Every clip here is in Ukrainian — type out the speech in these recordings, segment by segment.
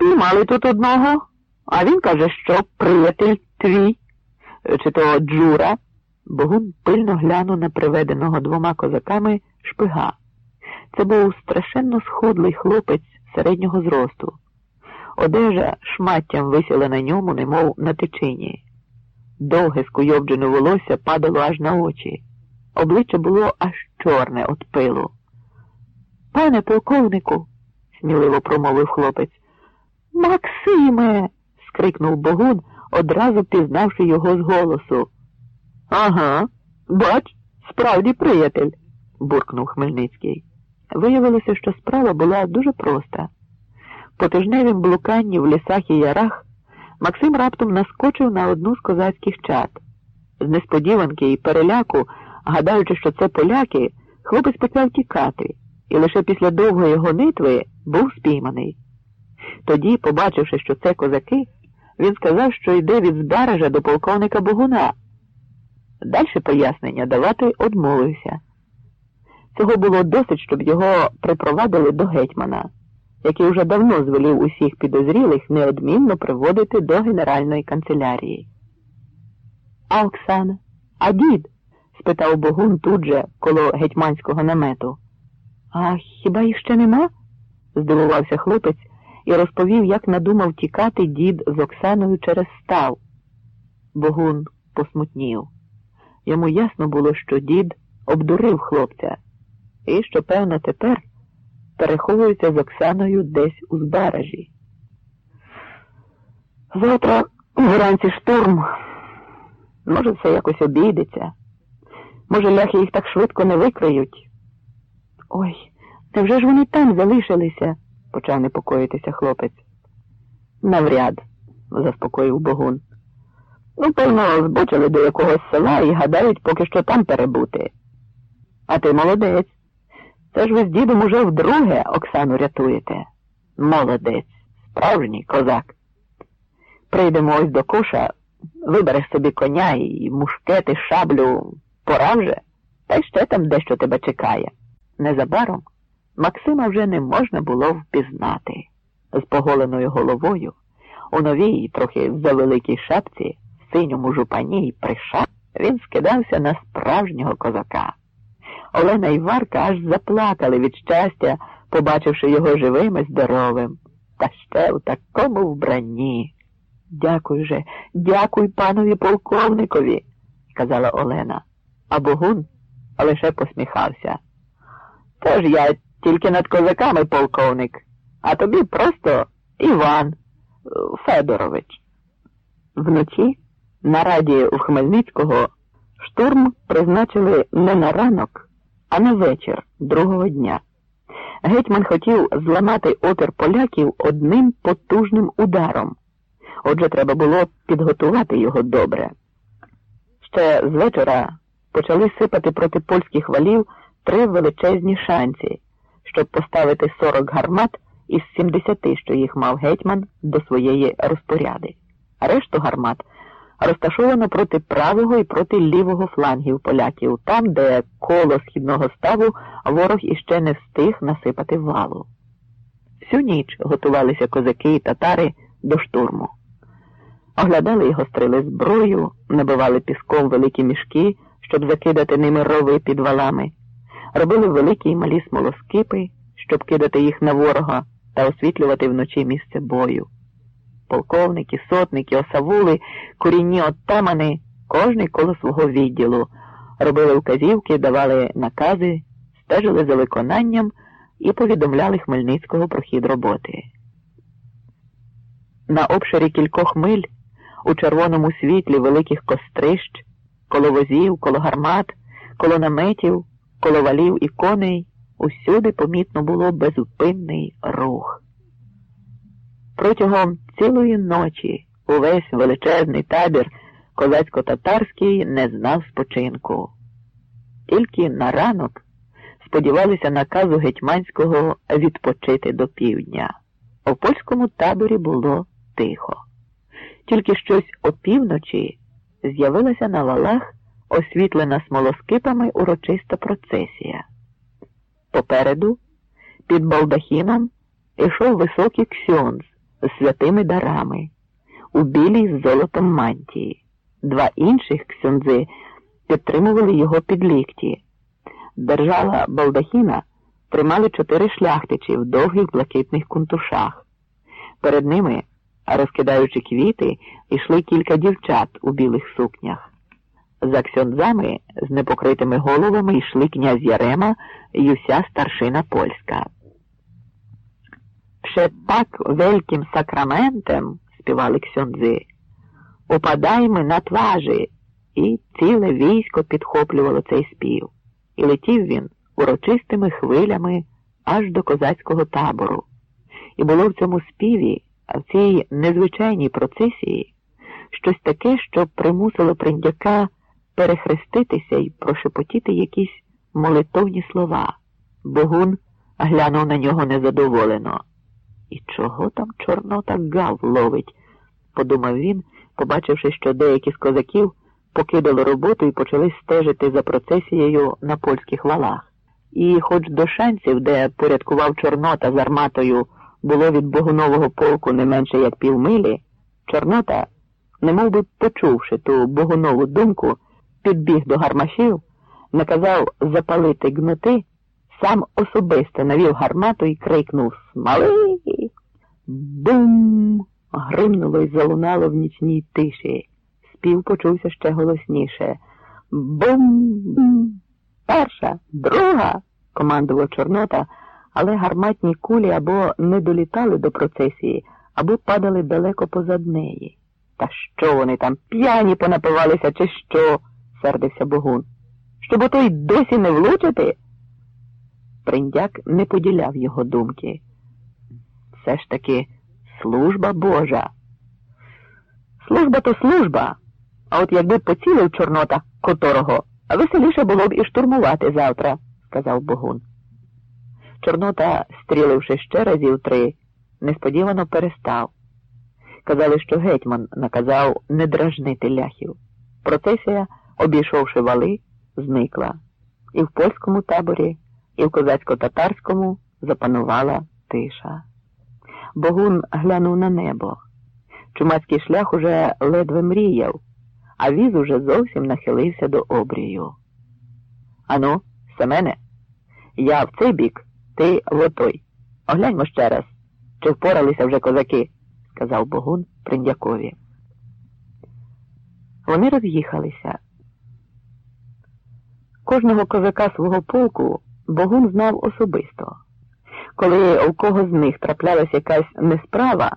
Спіймали тут одного, а він каже, що приятель твій, чи то Джура. Богун пильно глянув на приведеного двома козаками шпига. Це був страшенно сходлий хлопець середнього зросту. Одежа шматтям висіла на ньому, немов на тичині. Довге скуйовджене волосся падало аж на очі. Обличчя було аж чорне від пилу. Пане полковнику, сміливо промовив хлопець. Максиме. скрикнув Богун, одразу пізнавши його з голосу. Ага, бач, справді приятель, буркнув Хмельницький. Виявилося, що справа була дуже проста. По тижневім блуканні в лісах і ярах Максим раптом наскочив на одну з козацьких чат. З несподіванки і переляку, гадаючи, що це поляки, хлопець почав тікати, і лише після довгої гонитви був спійманий. Тоді, побачивши, що це козаки, він сказав, що йде від Збаража до полковника Богуна. Дальше пояснення давати одмовився. Цього було досить, щоб його припровадили до гетьмана, який вже давно звелів усіх підозрілих неодмінно приводити до генеральної канцелярії. А Оксана, а дід? спитав Богун тут же коло гетьманського намету. А хіба їх ще нема? здивувався хлопець і розповів, як надумав тікати дід з Оксаною через став. Богун посмутнів. Йому ясно було, що дід обдурив хлопця, і що, певно, тепер переховується з Оксаною десь у збаражі. Завтра вранці штурм. Може, все якось обійдеться. Може, ляхи їх так швидко не викриють. Ой, невже ж вони там залишилися? Почав непокоїтися хлопець. Навряд, заспокоїв Богун. Ну, певно, збочили до якогось села і гадають поки що там перебути. А ти молодець. Це ж ви з дідом уже вдруге Оксану рятуєте. Молодець, справжній козак. Прийдемо ось до коша, вибереш собі коня і мушкети, шаблю, пора вже, та й ще там дещо тебе чекає. Незабаром Максима вже не можна було впізнати. З поголеною головою, у новій, трохи завеликій шапці, синьому жупані й приша, він скидався на справжнього козака. Олена і Варка аж заплакали від щастя, побачивши його живим і здоровим. Та ще в такому вбранні. Дякую же, дякуй панові полковникові, сказала Олена, а Богун лише посміхався. Це ж я тільки над козаками полковник, а тобі просто Іван е, Федорович. Вночі на раді у Хмельницького штурм призначили не на ранок, а на вечір другого дня. Гетьман хотів зламати опір поляків одним потужним ударом. Отже, треба було підготувати його добре. Ще з вечора почали сипати проти польських валів три величезні шанці, щоб поставити 40 гармат із 70, що їх мав гетьман до своєї розпоряди. Решту гармат розташовано проти правого і проти лівого флангів поляків, там, де коло східного ставу ворог іще не встиг насипати валу. Всю ніч готувалися козаки і татари до штурму. Оглядали і гострили зброю, набивали піском великі мішки, щоб закидати ними рови під валами, робили великі й малі смолоскипи, щоб кидати їх на ворога та освітлювати вночі місце бою полковники, сотники, осавули, корінні отамани, кожний коло свого відділу, робили вказівки, давали накази, стежили за виконанням і повідомляли Хмельницького про хід роботи. На обширі кількох миль у червоному світлі великих кострищ, коло возів, коло гармат, коло наметів, коло валів і коней усюди помітно було безупинний рух. Протягом цілої ночі увесь величезний табір козацько-татарський не знав спочинку. Тільки на ранок сподівалися наказу гетьманського відпочити до півдня. У польському таборі було тихо. Тільки щось опівночі з'явилася на валах освітлена смолоскипами урочиста процесія. Попереду, під балдахіном, ішов високий ксьонз з святими дарами, у білій з золотом мантії. Два інших ксьондзи підтримували його під лікті. Держава балдахіна тримали чотири шляхтичі в довгих блакитних кунтушах. Перед ними, розкидаючи квіти, йшли кілька дівчат у білих сукнях. За ксьондзами з непокритими головами йшли князь Ярема і уся старшина польська. Ще так великим сакраментом, співали ксьондзи, упадаймо на тважі, і ціле військо підхоплювало цей спів, і летів він урочистими хвилями аж до козацького табору. І було в цьому співі, а в цій незвичайній процесії щось таке, що примусило приндяка перехреститися і прошепотіти якісь молитовні слова. Богун глянув на нього незадоволено. І чого там Чорнота гав ловить? подумав він, побачивши, що деякі з козаків покидали роботу і почали стежити за процесією на польських валах. І, хоч до шанців, де порядкував Чорнота з арматою, було від Богунового полку не менше як півмилі, Чорнота, немов би почувши ту Богунову думку, підбіг до гармашів, наказав запалити гноти, сам особисто навів гармату і крикнув Смали. Бум! Гримнуло й залунало в нічній тиші. Спів почувся ще голосніше. Бум! Перша, друга, командував Чорнота, але гарматні кулі або не долітали до процесії, або падали далеко позад неї. Та що вони там п'яні понапивалися, чи що? Сердився Богун. Щоб ото й досі не влучити? Приндяк не поділяв його думки. Все ж таки служба Божа. Служба то служба. А от якби поцілив Чорнота котрого, веселіше було б і штурмувати завтра, сказав Богун. Чорнота, стріливши ще разів три, несподівано перестав. Казали, що гетьман наказав не дражнити ляхів. Процесія, обійшовши вали, зникла. І в польському таборі, і в козацько-татарському запанувала тиша. Богун глянув на небо. Чумацький шлях уже ледве мріяв, а віз уже зовсім нахилився до обрію. Ану, Семене, я в цей бік, ти в отой. Огляньмо ще раз, чи впоралися вже козаки, сказав Богун Приндякові. Вони роз'їхалися. Кожного козака свого полку Богун знав особисто. Коли у кого з них траплялася якась несправа,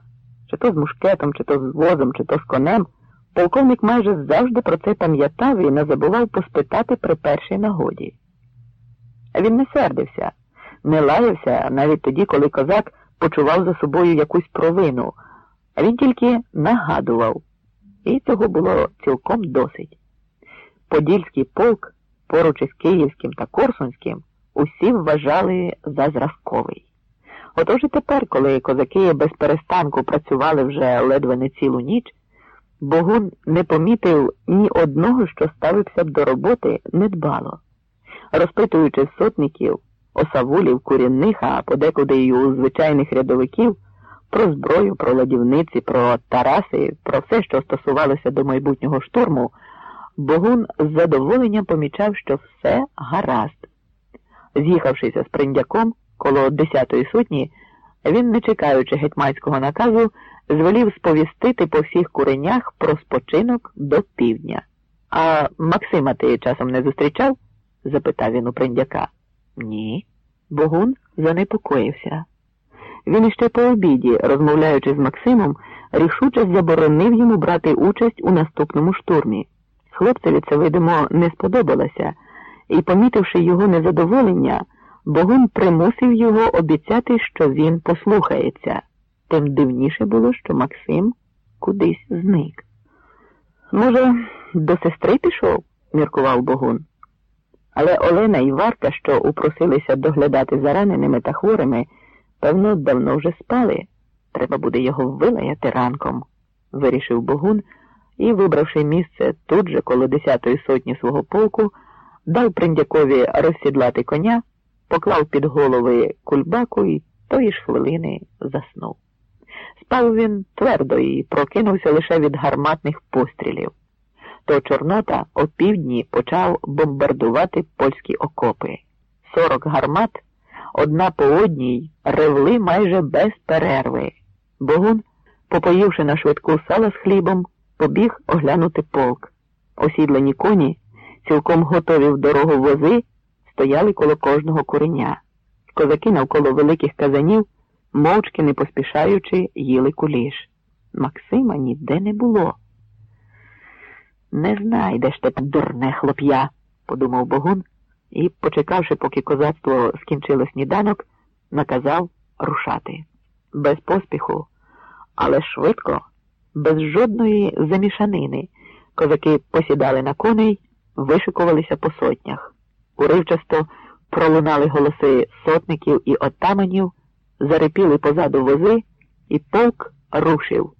чи то з мушкетом, чи то з возом, чи то з конем, полковник майже завжди про це пам'ятав і не забував поспитати при першій нагоді. Він не сердився, не лаявся навіть тоді, коли козак почував за собою якусь провину, а він тільки нагадував, і цього було цілком досить. Подільський полк, поруч із Київським та Корсунським, усі вважали за зразковий. Отож і тепер, коли козаки без перестанку працювали вже ледве не цілу ніч, Богун не помітив ні одного, що ставився б до роботи недбало. Розпитуючи сотників, осавулів, курінних, а подекуди й у звичайних рядовиків, про зброю, про ладівниці, про тараси, про все, що стосувалося до майбутнього штурму, Богун з задоволенням помічав, що все гаразд. З'їхавшися з приндяком коло десятої сотні, він, не чекаючи гетьманського наказу, звелів сповістити по всіх куренях про спочинок до півдня. А Максима ти часом не зустрічав? запитав він у приндяка. Ні. Богун занепокоївся. Він іще по обіді, розмовляючи з Максимом, рішуче заборонив йому брати участь у наступному штурмі. Хлопцеві це, видимо, не сподобалося, і, помітивши його незадоволення, Богун примусив його обіцяти, що він послухається. Тим дивніше було, що Максим кудись зник. Може, до сестри пішов? міркував Богун. Але Олена і Варка, що упросилися доглядати за раненими та хворими, певно, давно вже спали. Треба буде його вилаяти ранком, вирішив Богун і, вибравши місце тут же, коло десятої сотні свого полку, дав приндякові розсідлати коня, поклав під голови кульбаку і тої ж хвилини заснув. Спав він твердо і прокинувся лише від гарматних пострілів. То Чорнота опівдні почав бомбардувати польські окопи. Сорок гармат одна по одній ревли майже без перерви. Богун, попоївши на швидку сала з хлібом, побіг оглянути полк. Осідлені коні, цілком готові в дорогу вози, стояли коло кожного куреня. Козаки навколо великих казанів, мовчки не поспішаючи, їли куліш. Максима ніде не було. Не знайдеш ти дурне хлоп'я, подумав Богун і, почекавши, поки козацтво скінчило сніданок, наказав рушати. Без поспіху, але швидко, без жодної замішанини. Козаки посідали на коней, вишикувалися по сотнях. Уривчасто пролунали голоси сотників і отаманів, зарипіли позаду вози, і полк рушив.